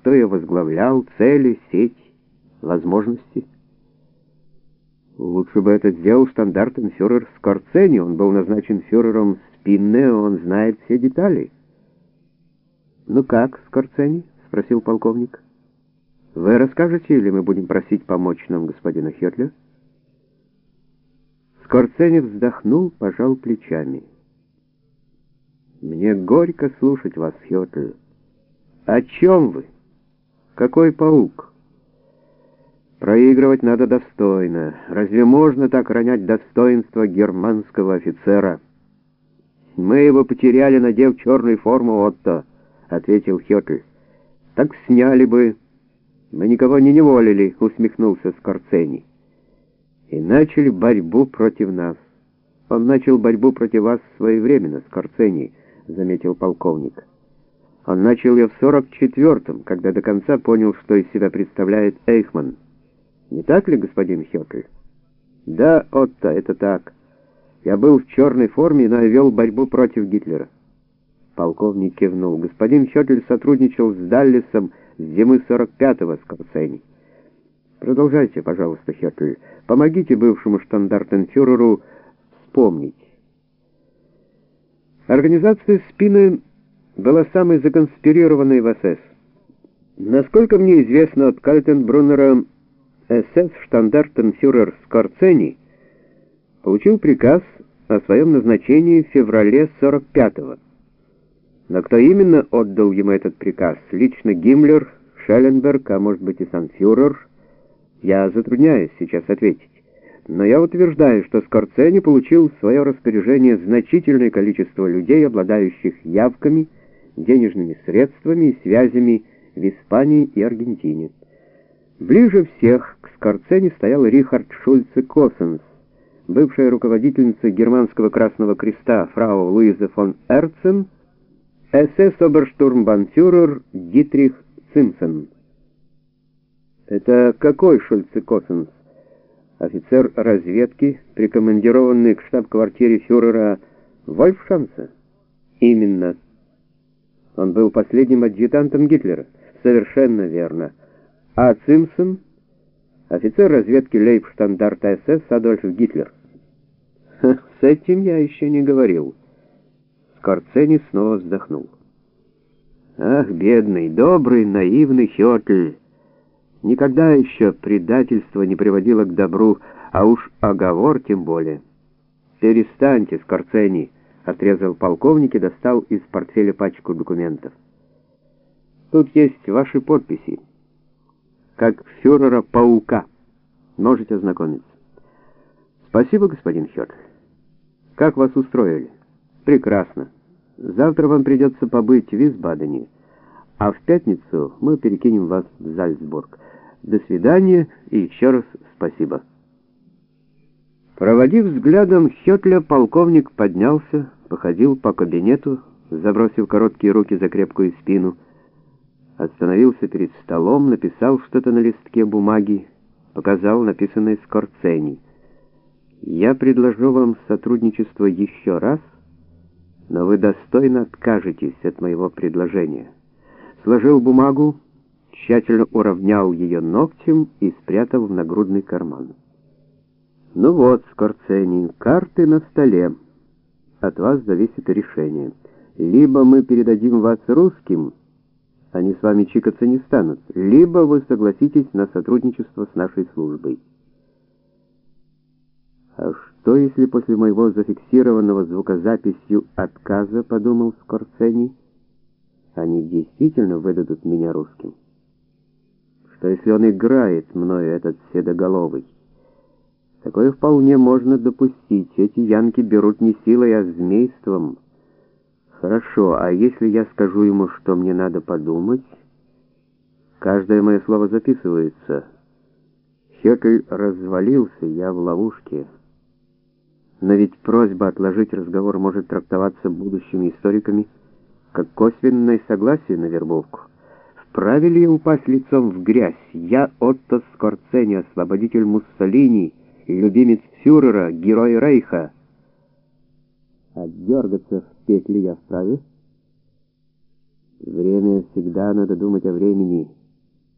кто ее возглавлял, цели, сеть, возможности. Лучше бы это сделал штандартенфюрер Скорцени, он был назначен фюрером Спинне, он знает все детали. «Ну как, Скорцени?» — спросил полковник. «Вы расскажете, или мы будем просить помочь нам господина Хетля?» Скорцени вздохнул, пожал плечами. «Мне горько слушать вас, Хетль. О чем вы? Какой паук?» «Проигрывать надо достойно. Разве можно так ронять достоинство германского офицера?» «Мы его потеряли, надев черную форму Отто», — ответил Хетль. «Так сняли бы». «Мы никого не неволили», — усмехнулся Скорцени. «И начали борьбу против нас». «Он начал борьбу против вас своевременно, Скорцени», — заметил полковник. «Он начал ее в 44-м, когда до конца понял, что из себя представляет Эйхман. Не так ли, господин Хёкль?» «Да, Отто, это так». Я был в черной форме, но вел борьбу против Гитлера. Полковник кивнул. Господин Хётль сотрудничал с Даллесом с зимы 45-го с Корсени. Продолжайте, пожалуйста, Хётль. Помогите бывшему штандартенфюреру вспомнить. Организация «Спины» была самой законспирированной в СС. Насколько мне известно от Кальтенбруннера, СС штандартенфюрер Скорцени получил приказ о своем назначении в феврале 45-го. Но кто именно отдал ему этот приказ? Лично Гиммлер, Шелленберг, а может быть и сам фюрер? Я затрудняюсь сейчас ответить. Но я утверждаю, что Скорцени получил в свое распоряжение значительное количество людей, обладающих явками, денежными средствами и связями в Испании и Аргентине. Ближе всех к Скорцени стоял Рихард Шульце Косенс, бывшая руководительница германского Красного Креста фрау Луиза фон Эрцен, СС-оберштурмбанфюрер Дитрих Цимсен. Это какой Шульце Косенс? Офицер разведки, прикомандированный к штаб-квартире фюрера Вольфшанца? Именно. Он был последним адъютантом Гитлера. Совершенно верно. А Цимсон — офицер разведки лейбштандарта СС Адольф Гитлер. С этим я еще не говорил. Скорцени снова вздохнул. Ах, бедный, добрый, наивный Хётль. Никогда еще предательство не приводило к добру, а уж оговор тем более. «Перестаньте, Скорцени!» — отрезал полковник и достал из портфеля пачку документов. «Тут есть ваши подписи. Как фюрера-паука. Можете ознакомиться». «Спасибо, господин Хётль. Как вас устроили? Прекрасно. Завтра вам придется побыть в Висбадене, а в пятницу мы перекинем вас в Зальцбург. До свидания и еще раз спасибо. Проводив взглядом Хетля, полковник поднялся, походил по кабинету, забросив короткие руки за крепкую спину, остановился перед столом, написал что-то на листке бумаги, показал написанное Скорцени — я предложу вам сотрудничество еще раз, но вы достойно откажетесь от моего предложения. Сложил бумагу, тщательно уравнял ее ногтем и спрятал в нагрудный карман. Ну вот, Скорцени, карты на столе. От вас зависит решение. Либо мы передадим вас русским, они с вами чикаться не станут, либо вы согласитесь на сотрудничество с нашей службой. А что, если после моего зафиксированного звукозаписью отказа, подумал Скорцени, они действительно выдадут меня русским? Что, если он играет мною этот седоголовый? Такое вполне можно допустить. Эти янки берут не силой, а змейством. Хорошо, а если я скажу ему, что мне надо подумать? Каждое мое слово записывается. Хекль развалился, я в ловушке. Но ведь просьба отложить разговор может трактоваться будущими историками как косвенное согласие на вербовку. Вправе ли упасть лицом в грязь? Я Отто Скорцени, освободитель Муссолини, любимец фюрера, герой Рейха. А дергаться в петли я вправе? Время всегда надо думать о времени.